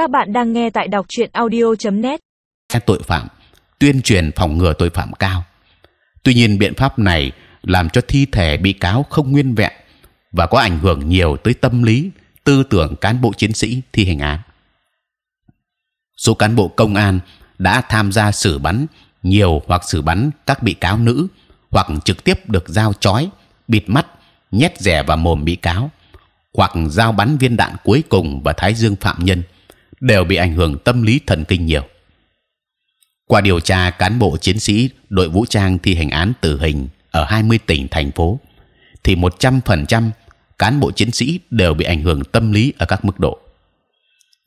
Các bạn đang nghe tại đọc truyện audio.net. Tội phạm, tuyên truyền phòng ngừa tội phạm cao. Tuy nhiên biện pháp này làm cho thi thể bị cáo không nguyên vẹn và có ảnh hưởng nhiều tới tâm lý, tư tưởng cán bộ chiến sĩ thi hành án. Số cán bộ công an đã tham gia xử bắn nhiều hoặc xử bắn các bị cáo nữ hoặc trực tiếp được giao chói, bịt mắt, nhét rẻ vào mồm bị cáo, hoặc giao bắn viên đạn cuối cùng và thái dương phạm nhân đều bị ảnh hưởng tâm lý thần kinh nhiều. Qua điều tra cán bộ chiến sĩ đội vũ trang thi hành án tử hình ở 20 tỉnh thành phố, thì 100% cán bộ chiến sĩ đều bị ảnh hưởng tâm lý ở các mức độ.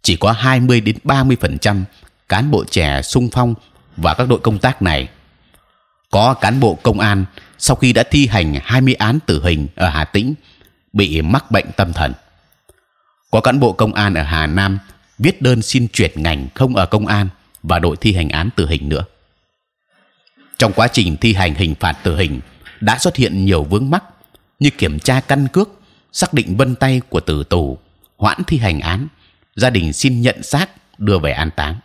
Chỉ có 20 đến 30% cán bộ trẻ sung phong và các đội công tác này có cán bộ công an sau khi đã thi hành 20 án tử hình ở Hà Tĩnh bị mắc bệnh tâm thần. Có cán bộ công an ở Hà Nam viết đơn xin chuyển ngành không ở công an và đội thi hành án tử hình nữa. Trong quá trình thi hành hình phạt tử hình đã xuất hiện nhiều vướng mắc như kiểm tra căn cước, xác định vân tay của tử tù, hoãn thi hành án, gia đình xin nhận xác đưa về an táng.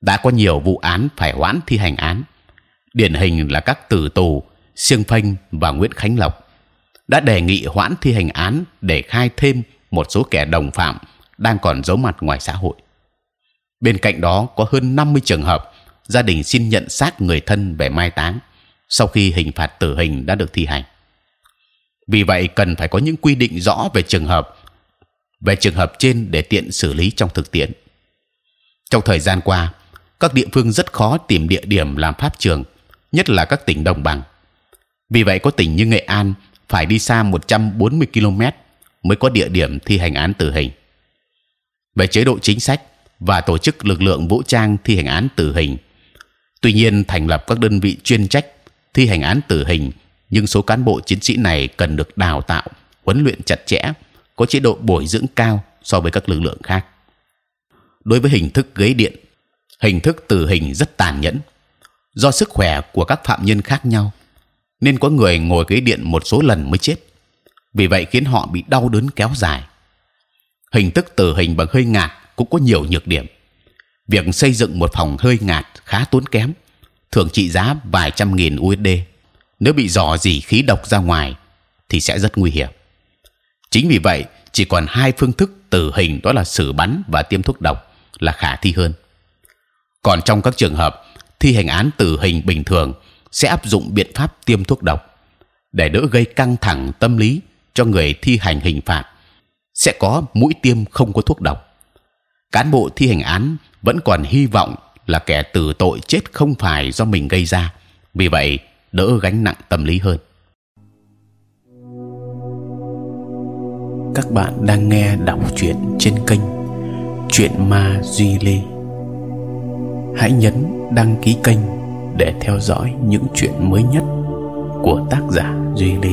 Đã có nhiều vụ án phải hoãn thi hành án, điển hình là các tử tù Siêng Phanh và Nguyễn Khánh Lộc đã đề nghị hoãn thi hành án để khai thêm một số kẻ đồng phạm đang còn giấu mặt ngoài xã hội. Bên cạnh đó có hơn 50 trường hợp gia đình xin nhận xác người thân về mai táng sau khi hình phạt tử hình đã được thi hành. Vì vậy cần phải có những quy định rõ về trường hợp về trường hợp trên để tiện xử lý trong thực tiễn. Trong thời gian qua, các địa phương rất khó tìm địa điểm làm pháp trường, nhất là các tỉnh đồng bằng. Vì vậy có tỉnh như Nghệ An phải đi xa 140 km mới có địa điểm thi hành án tử hình. Về chế độ chính sách và tổ chức lực lượng vũ trang thi hành án tử hình, tuy nhiên thành lập các đơn vị chuyên trách thi hành án tử hình, nhưng số cán bộ chiến sĩ này cần được đào tạo, huấn luyện chặt chẽ, có chế độ bồi dưỡng cao so với các lực lượng khác. Đối với hình thức ghế điện, hình thức tử hình rất tàn nhẫn. Do sức khỏe của các phạm nhân khác nhau, nên có người ngồi ghế điện một số lần mới chết. Vì vậy khiến họ bị đau đớn kéo dài. Hình thức tử hình bằng hơi ngạt cũng có nhiều nhược điểm. Việc xây dựng một phòng hơi ngạt khá tốn kém, thường trị giá vài trăm nghìn USD. Nếu bị dò dỉ khí độc ra ngoài, thì sẽ rất nguy hiểm. Chính vì vậy, chỉ còn hai phương thức tử hình đó là xử bắn và tiêm thuốc độc là khả thi hơn. Còn trong các trường hợp thi hành án tử hình bình thường sẽ áp dụng biện pháp tiêm thuốc độc để đỡ gây căng thẳng tâm lý cho người thi hành hình phạt. Sẽ có mũi tiêm không có thuốc độc. Cán bộ thi hành án vẫn còn hy vọng là kẻ tử tội chết không phải do mình gây ra, vì vậy đỡ gánh nặng tâm lý hơn. Các bạn đang nghe đọc truyện trên kênh Chuyện Ma Duy Lê. Hãy nhấn đăng ký kênh để theo dõi những chuyện mới nhất của tác giả Duy Lê.